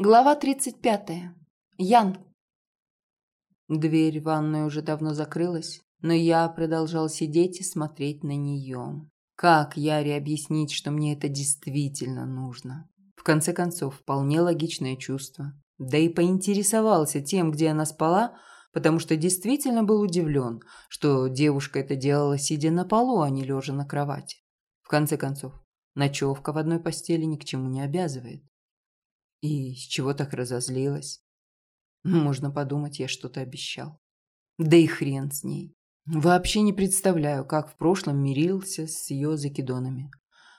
Глава 35. Ян. Дверь в ванную уже давно закрылась, но я продолжал сидеть и смотреть на нее. Как Яре объяснить, что мне это действительно нужно? В конце концов, вполне логичное чувство. Да и поинтересовался тем, где она спала, потому что действительно был удивлен, что девушка это делала, сидя на полу, а не лежа на кровати. В конце концов, ночевка в одной постели ни к чему не обязывает. И с чего так разозлилась? Можно подумать, я что-то обещал. Да и хрен с ней. Вообще не представляю, как в прошлом мирился с ее закидонами.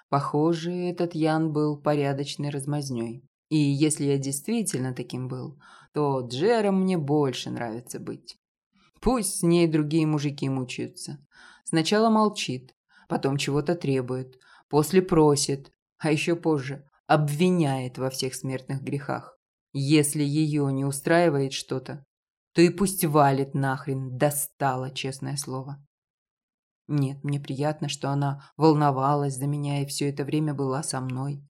Похоже, этот Ян был порядочной размазнёй. И если я действительно таким был, то Джером мне больше нравится быть. Пусть с ней другие мужики мучаются. Сначала молчит, потом чего-то требует, после просит, а еще позже обвиняет во всех смертных грехах. Если ее не устраивает что-то, то и пусть валит нахрен, достала, честное слово. Нет, мне приятно, что она волновалась за меня и все это время была со мной.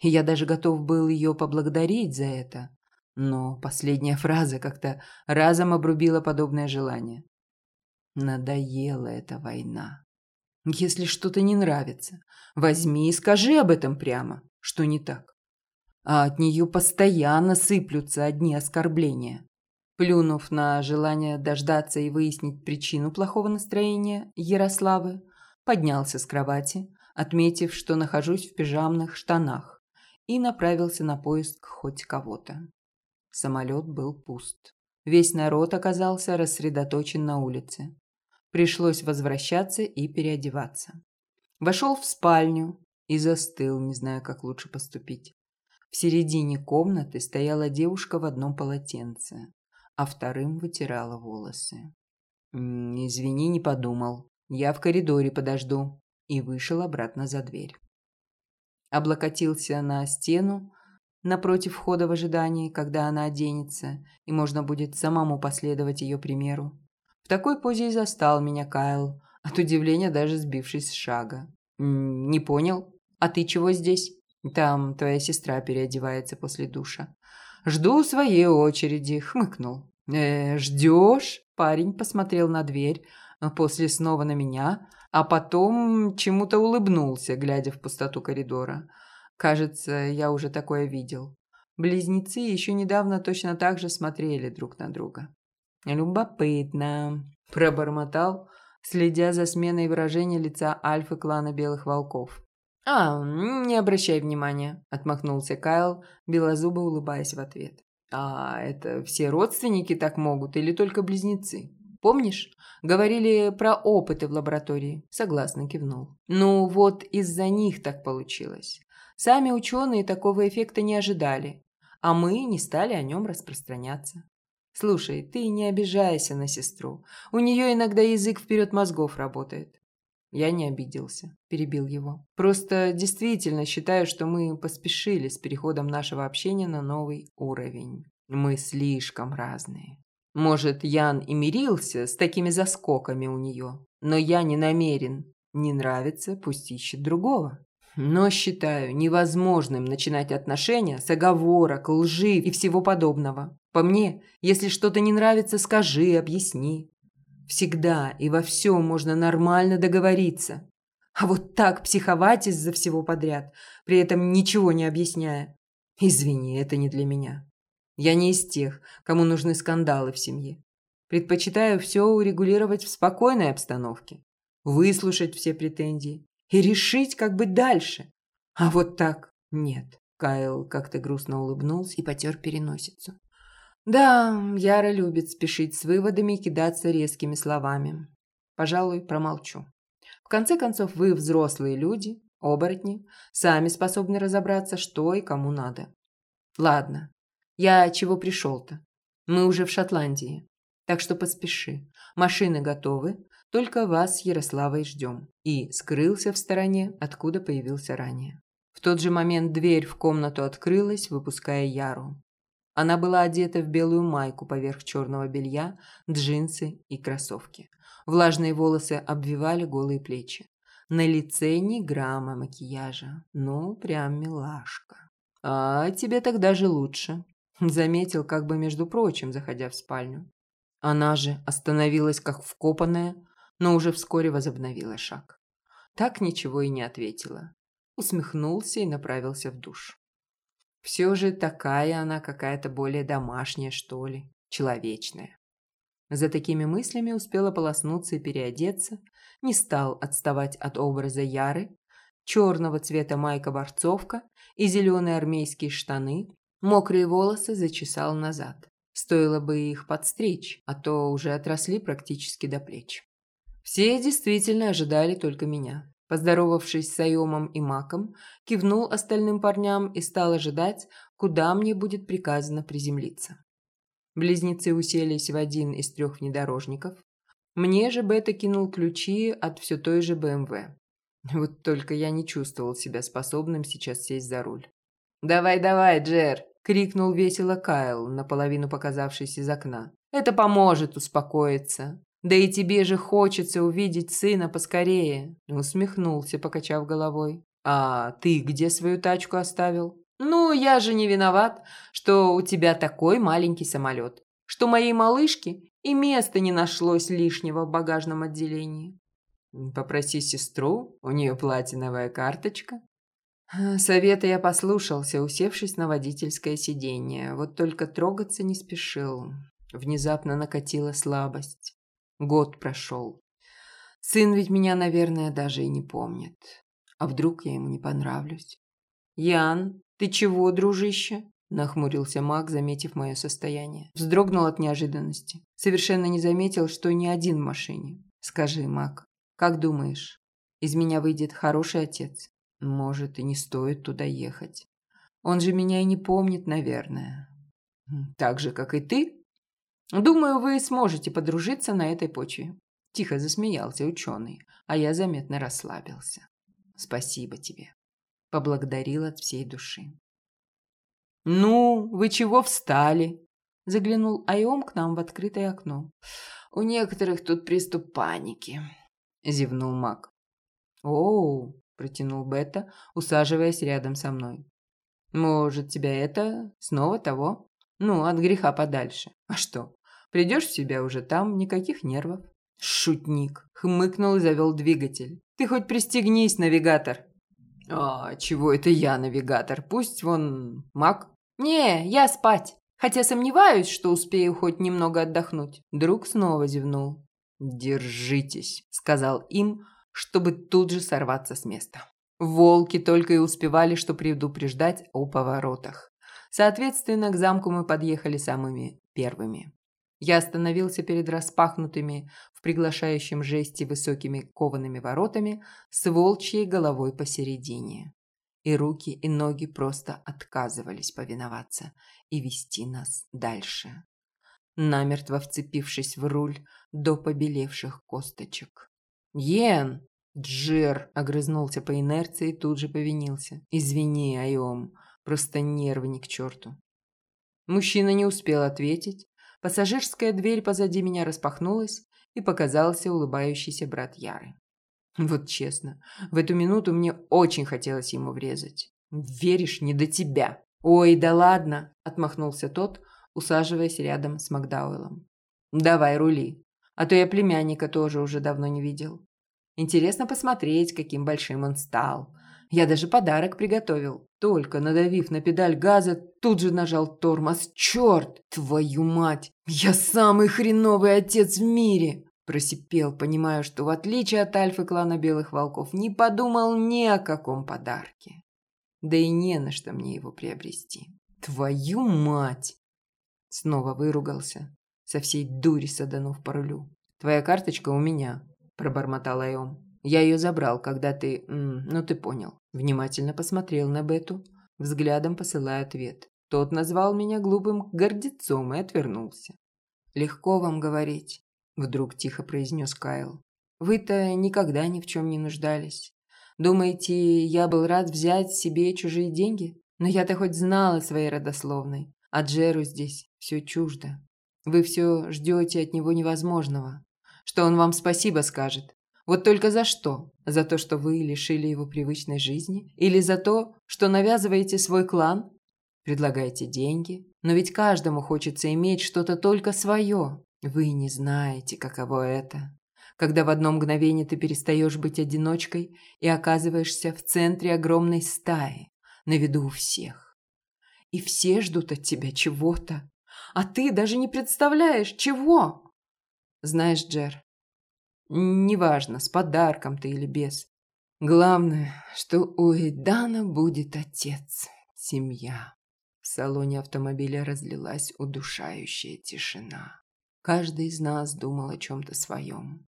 Я даже готов был ее поблагодарить за это. Но последняя фраза как-то разом обрубила подобное желание. Надоела эта война. Если что-то не нравится, возьми и скажи об этом прямо что не так. А от нее постоянно сыплются одни оскорбления. Плюнув на желание дождаться и выяснить причину плохого настроения Ярославы, поднялся с кровати, отметив, что нахожусь в пижамных штанах, и направился на поиск хоть кого-то. Самолет был пуст. Весь народ оказался рассредоточен на улице. Пришлось возвращаться и переодеваться. Вошел в спальню, и застыл, не зная, как лучше поступить. В середине комнаты стояла девушка в одном полотенце, а вторым вытирала волосы. «Извини, не подумал. Я в коридоре подожду», и вышел обратно за дверь. Облокотился на стену напротив входа в ожидании, когда она оденется, и можно будет самому последовать ее примеру. В такой позе и застал меня Кайл, от удивления даже сбившись с шага. «Не понял?» А ты чего здесь? Там твоя сестра переодевается после душа. Жду своей очереди, хмыкнул. Э, ждешь? Парень посмотрел на дверь, а после снова на меня, а потом чему-то улыбнулся, глядя в пустоту коридора. Кажется, я уже такое видел. Близнецы еще недавно точно так же смотрели друг на друга. «Любопытно», – пробормотал, следя за сменой выражения лица альфы клана Белых Волков. «А, не обращай внимания», – отмахнулся Кайл, белозубо улыбаясь в ответ. «А это все родственники так могут или только близнецы? Помнишь, говорили про опыты в лаборатории?» Согласно кивнул. «Ну вот из-за них так получилось. Сами ученые такого эффекта не ожидали, а мы не стали о нем распространяться. Слушай, ты не обижайся на сестру. У нее иногда язык вперед мозгов работает. Я не обиделся, перебил его. Просто действительно считаю, что мы поспешили с переходом нашего общения на новый уровень. Мы слишком разные. Может, Ян и мирился с такими заскоками у нее, но я не намерен. Не нравится, пусть ищет другого. Но считаю невозможным начинать отношения с оговорок, лжи и всего подобного. По мне, если что-то не нравится, скажи, объясни. Всегда и во всем можно нормально договориться. А вот так психовать из-за всего подряд, при этом ничего не объясняя. Извини, это не для меня. Я не из тех, кому нужны скандалы в семье. Предпочитаю все урегулировать в спокойной обстановке, выслушать все претензии и решить, как быть дальше. А вот так нет. Кайл как-то грустно улыбнулся и потер переносицу. Да, Яра любит спешить с выводами и кидаться резкими словами. Пожалуй, промолчу. В конце концов, вы взрослые люди, оборотни, сами способны разобраться, что и кому надо. Ладно, я чего пришел-то? Мы уже в Шотландии, так что поспеши. Машины готовы, только вас с Ярославой ждем. И скрылся в стороне, откуда появился ранее. В тот же момент дверь в комнату открылась, выпуская Яру. Она была одета в белую майку поверх черного белья, джинсы и кроссовки. Влажные волосы обвивали голые плечи. На лице ни грамма макияжа. Ну, прям милашка. «А тебе тогда же лучше», – заметил, как бы между прочим, заходя в спальню. Она же остановилась как вкопанная, но уже вскоре возобновила шаг. Так ничего и не ответила. Усмехнулся и направился в душ. Все же такая она какая-то более домашняя, что ли, человечная. За такими мыслями успела полоснуться и переодеться, не стал отставать от образа Яры, черного цвета майка-борцовка и зеленые армейские штаны, мокрые волосы зачесал назад. Стоило бы их подстричь, а то уже отросли практически до плеч. Все действительно ожидали только меня. Поздоровавшись с Айомом и Маком, кивнул остальным парням и стал ожидать, куда мне будет приказано приземлиться. Близнецы уселись в один из трех внедорожников. Мне же Бета кинул ключи от все той же БМВ. Вот только я не чувствовал себя способным сейчас сесть за руль. «Давай-давай, Джер!» – крикнул весело Кайл, наполовину показавшись из окна. «Это поможет успокоиться. Да и тебе же хочется увидеть сына поскорее!» Усмехнулся, покачав головой. «А ты где свою тачку оставил?» «Ну, я же не виноват, что у тебя такой маленький самолет, что моей малышке и места не нашлось лишнего в багажном отделении». «Попроси сестру, у нее платиновая карточка». Совета я послушался, усевшись на водительское сиденье, вот только трогаться не спешил. Внезапно накатила слабость. Год прошел. Сын ведь меня, наверное, даже и не помнит. А вдруг я ему не понравлюсь? «Ян, ты чего, дружище?» Нахмурился маг, заметив мое состояние. Вздрогнул от неожиданности. Совершенно не заметил, что не один в машине. «Скажи, маг, как думаешь, из меня выйдет хороший отец? Может, и не стоит туда ехать. Он же меня и не помнит, наверное. Так же, как и ты? Думаю, вы сможете подружиться на этой почве». Тихо засмеялся ученый, а я заметно расслабился. «Спасибо тебе» поблагодарил от всей души. «Ну, вы чего встали?» – заглянул Айом к нам в открытое окно. «У некоторых тут приступ паники», – зевнул маг. «Оу», – протянул Бета, усаживаясь рядом со мной. «Может, тебя это снова того? Ну, от греха подальше. А что, придешь в себя уже там, никаких нервов?» «Шутник!» – хмыкнул и завел двигатель. «Ты хоть пристегнись, навигатор!» «А, чего это я навигатор? Пусть вон маг». «Не, я спать. Хотя сомневаюсь, что успею хоть немного отдохнуть». Друг снова зевнул. «Держитесь», — сказал им, чтобы тут же сорваться с места. Волки только и успевали, что предупреждать о поворотах. Соответственно, к замку мы подъехали самыми первыми. Я остановился перед распахнутыми в приглашающем жесте высокими коваными воротами с волчьей головой посередине. И руки, и ноги просто отказывались повиноваться и вести нас дальше, намертво вцепившись в руль до побелевших косточек. «Йен!» Джер огрызнулся по инерции и тут же повинился. «Извини, Айом, просто нервы ни к черту». Мужчина не успел ответить, Пассажирская дверь позади меня распахнулась, и показался улыбающийся брат Яры. Вот честно, в эту минуту мне очень хотелось ему врезать. «Веришь, не до тебя!» «Ой, да ладно!» – отмахнулся тот, усаживаясь рядом с Макдауэллом. «Давай, рули, а то я племянника тоже уже давно не видел. Интересно посмотреть, каким большим он стал. Я даже подарок приготовил. Только надавив на педаль газа, тут же нажал тормоз. Черт, твою мать! Я самый хреновый отец в мире! Просипел, понимая, что в отличие от альфы клана Белых Волков, не подумал ни о каком подарке. Да и не на что мне его приобрести. Твою мать! Снова выругался, со всей дури саданув по рулю. «Твоя карточка у меня», – пробормотал Айом. Я ее забрал, когда ты... Ну, ты понял. Внимательно посмотрел на Бету, взглядом посылая ответ. Тот назвал меня глупым гордецом и отвернулся. «Легко вам говорить», — вдруг тихо произнес Кайл. «Вы-то никогда ни в чем не нуждались. Думаете, я был рад взять себе чужие деньги? Но я-то хоть знала своей родословной. А Джеру здесь все чуждо. Вы все ждете от него невозможного. Что он вам спасибо скажет, вот только за что? За то, что вы лишили его привычной жизни? Или за то, что навязываете свой клан? Предлагайте деньги, но ведь каждому хочется иметь что-то только свое. Вы не знаете, каково это. Когда в одно мгновение ты перестаешь быть одиночкой и оказываешься в центре огромной стаи, на виду у всех. И все ждут от тебя чего-то, а ты даже не представляешь, чего. Знаешь, Джер, неважно, с подарком ты или без, главное, что у Эйдана будет отец, семья. В салоне автомобиля разлилась удушающая тишина. Каждый из нас думал о чем-то своем.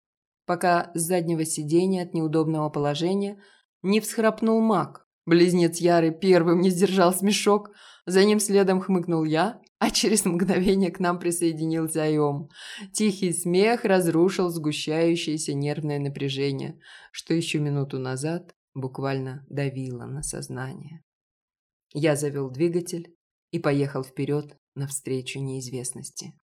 Пока с заднего сиденья от неудобного положения не всхрапнул маг. Близнец Яры первым не сдержал смешок, за ним следом хмыкнул я, а через мгновение к нам присоединился Айом. Тихий смех разрушил сгущающееся нервное напряжение, что еще минуту назад буквально давило на сознание. Я завел двигатель, и поехал вперед навстречу неизвестности.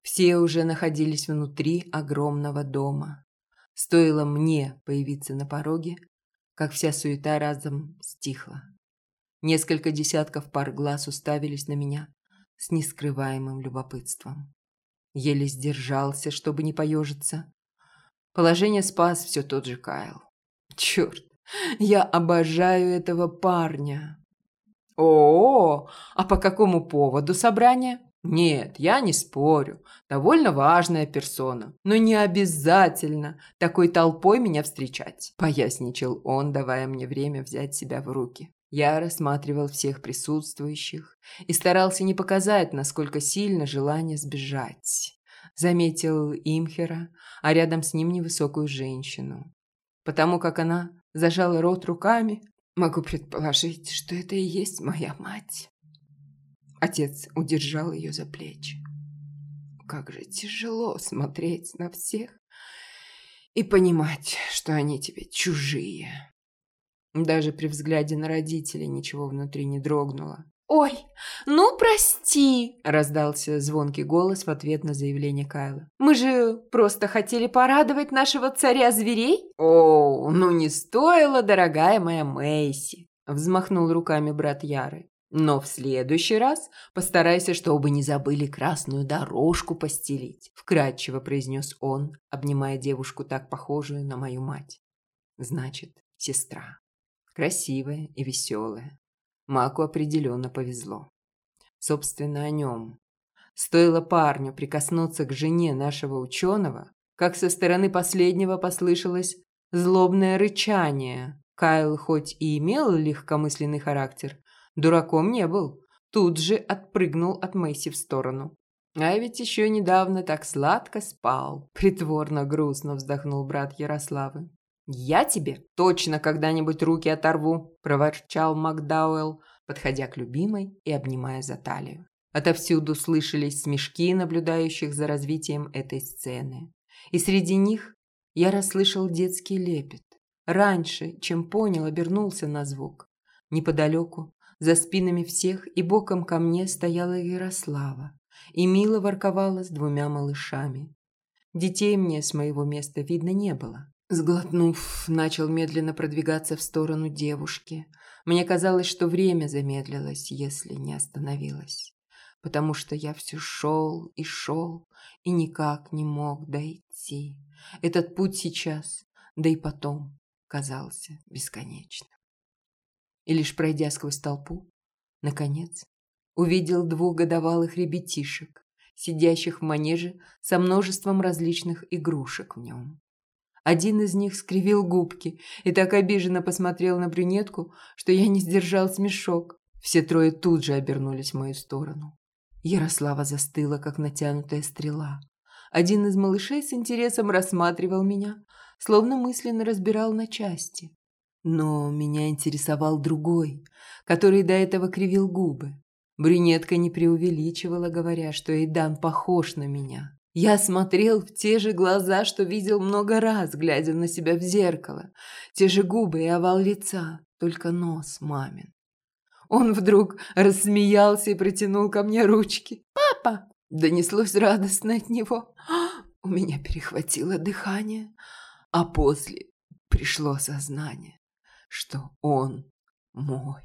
Все уже находились внутри огромного дома. Стоило мне появиться на пороге, как вся суета разом стихла. Несколько десятков пар глаз уставились на меня с нескрываемым любопытством. Еле сдержался, чтобы не поежиться. Положение спас все тот же Кайл. Черт, я обожаю этого парня. О, а по какому поводу собрание? Нет, я не спорю. Довольно важная персона. Но не обязательно такой толпой меня встречать, поясничал он, давая мне время взять себя в руки. Я рассматривал всех присутствующих и старался не показать, насколько сильно желание сбежать. Заметил Имхера, а рядом с ним невысокую женщину. Потому как она зажала рот руками, Могу предположить, что это и есть моя мать. Отец удержал ее за плечи. Как же тяжело смотреть на всех и понимать, что они тебе чужие. Даже при взгляде на родителей ничего внутри не дрогнуло. «Ой, ну прости!» – раздался звонкий голос в ответ на заявление Кайла. «Мы же просто хотели порадовать нашего царя зверей!» «О, ну не стоило, дорогая моя Мэйси!» – взмахнул руками брат Яры. «Но в следующий раз постарайся, чтобы не забыли красную дорожку постелить», – вкратчиво произнес он, обнимая девушку так похожую на мою мать. «Значит, сестра. Красивая и веселая. Маку определенно повезло. Собственно, о нем. Стоило парню прикоснуться к жене нашего ученого, как со стороны последнего послышалось злобное рычание. Кайл хоть и имел легкомысленный характер, дураком не был. Тут же отпрыгнул от Мэйси в сторону. А ведь еще недавно так сладко спал. Притворно грустно вздохнул брат Ярославы. «Я тебе точно когда-нибудь руки оторву», – проворчал Макдауэлл, подходя к любимой и обнимая за талию. Отовсюду слышались смешки наблюдающих за развитием этой сцены. И среди них я расслышал детский лепет. Раньше, чем понял, обернулся на звук. Неподалеку, за спинами всех и боком ко мне стояла Ярослава и мило ворковала с двумя малышами. Детей мне с моего места видно не было. Сглотнув, начал медленно продвигаться в сторону девушки. Мне казалось, что время замедлилось, если не остановилось. Потому что я все шел и шел, и никак не мог дойти. Этот путь сейчас, да и потом, казался бесконечным. И лишь пройдя сквозь толпу, наконец, увидел двух годовалых ребятишек, сидящих в манеже со множеством различных игрушек в нем. Один из них скривил губки и так обиженно посмотрел на брюнетку, что я не сдержал смешок. Все трое тут же обернулись в мою сторону. Ярослава застыла, как натянутая стрела. Один из малышей с интересом рассматривал меня, словно мысленно разбирал на части. Но меня интересовал другой, который до этого кривил губы. Брюнетка не преувеличивала, говоря, что Эйдан похож на меня. Я смотрел в те же глаза, что видел много раз, глядя на себя в зеркало. Те же губы и овал лица, только нос мамин. Он вдруг рассмеялся и протянул ко мне ручки. «Папа!» – донеслось радостно от него. У меня перехватило дыхание, а после пришло сознание, что он мой,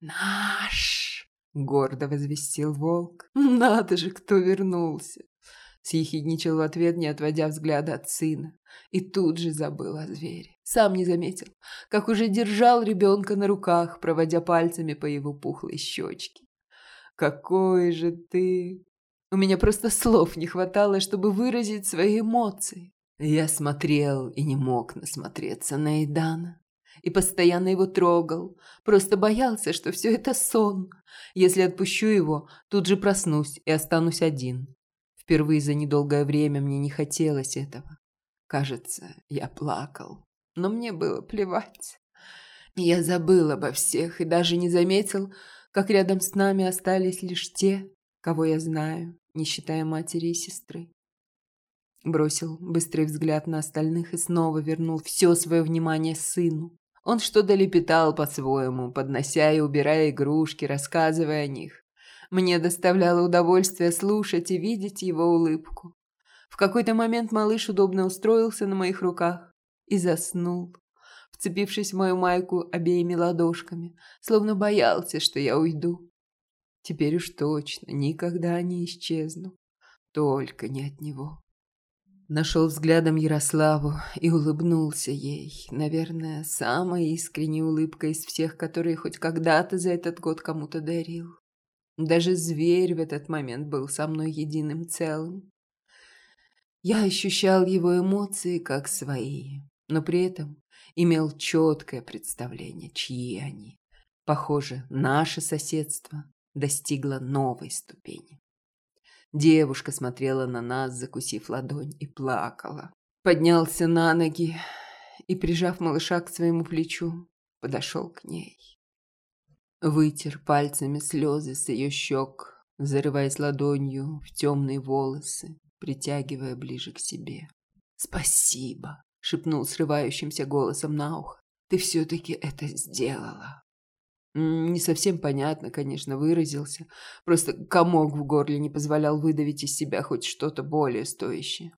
наш. — гордо возвестил волк. «Надо же, кто вернулся!» Съехидничал в ответ, не отводя взгляда от сына. И тут же забыл о звере. Сам не заметил, как уже держал ребенка на руках, проводя пальцами по его пухлой щечке. «Какой же ты!» У меня просто слов не хватало, чтобы выразить свои эмоции. Я смотрел и не мог насмотреться на Эйдана. И постоянно его трогал. Просто боялся, что все это сон. Если отпущу его, тут же проснусь и останусь один. Впервые за недолгое время мне не хотелось этого. Кажется, я плакал. Но мне было плевать. Я забыл обо всех и даже не заметил, как рядом с нами остались лишь те, кого я знаю, не считая матери и сестры. Бросил быстрый взгляд на остальных и снова вернул все свое внимание сыну. Он что-то лепетал по-своему, поднося и убирая игрушки, рассказывая о них. Мне доставляло удовольствие слушать и видеть его улыбку. В какой-то момент малыш удобно устроился на моих руках и заснул, вцепившись в мою майку обеими ладошками, словно боялся, что я уйду. Теперь уж точно никогда не исчезну, только не от него. Нашел взглядом Ярославу и улыбнулся ей, наверное, самой искренней улыбкой из всех, которые хоть когда-то за этот год кому-то дарил. Даже зверь в этот момент был со мной единым целым. Я ощущал его эмоции как свои, но при этом имел четкое представление, чьи они. Похоже, наше соседство достигло новой ступени. Девушка смотрела на нас, закусив ладонь, и плакала. Поднялся на ноги и, прижав малыша к своему плечу, подошел к ней. Вытер пальцами слезы с ее щек, зарываясь ладонью в темные волосы, притягивая ближе к себе. «Спасибо!» — шепнул срывающимся голосом на ухо. «Ты все-таки это сделала!» Не совсем понятно, конечно, выразился. Просто комок в горле не позволял выдавить из себя хоть что-то более стоящее.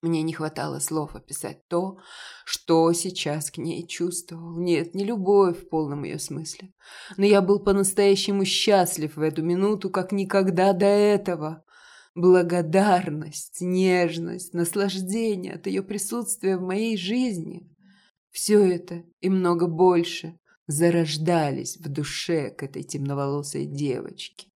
Мне не хватало слов описать то, что сейчас к ней чувствовал. Нет, не любовь в полном ее смысле. Но я был по-настоящему счастлив в эту минуту, как никогда до этого. Благодарность, нежность, наслаждение от ее присутствия в моей жизни. Все это и много больше зарождались в душе к этой темноволосой девочке.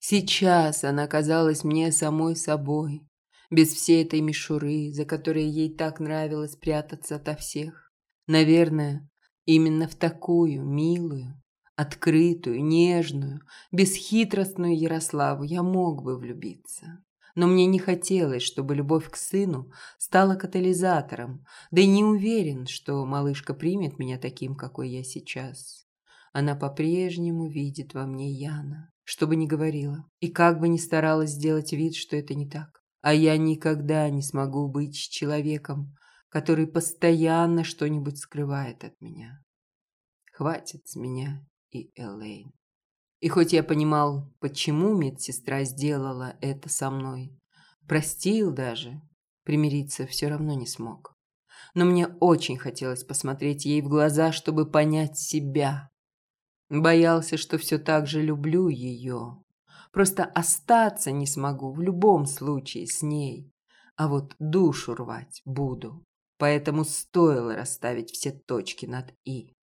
Сейчас она казалась мне самой собой, без всей этой мишуры, за которой ей так нравилось прятаться ото всех. Наверное, именно в такую милую, открытую, нежную, бесхитростную Ярославу я мог бы влюбиться. Но мне не хотелось, чтобы любовь к сыну стала катализатором, да и не уверен, что малышка примет меня таким, какой я сейчас. Она по-прежнему видит во мне Яна, что бы ни говорила, и как бы ни старалась сделать вид, что это не так. А я никогда не смогу быть человеком, который постоянно что-нибудь скрывает от меня. Хватит с меня и Элейн. И хоть я понимал, почему медсестра сделала это со мной, простил даже, примириться все равно не смог. Но мне очень хотелось посмотреть ей в глаза, чтобы понять себя. Боялся, что все так же люблю ее. Просто остаться не смогу в любом случае с ней. А вот душу рвать буду. Поэтому стоило расставить все точки над «и».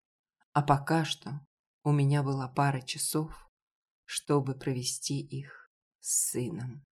А пока что у меня была пара часов, чтобы провести их с сыном.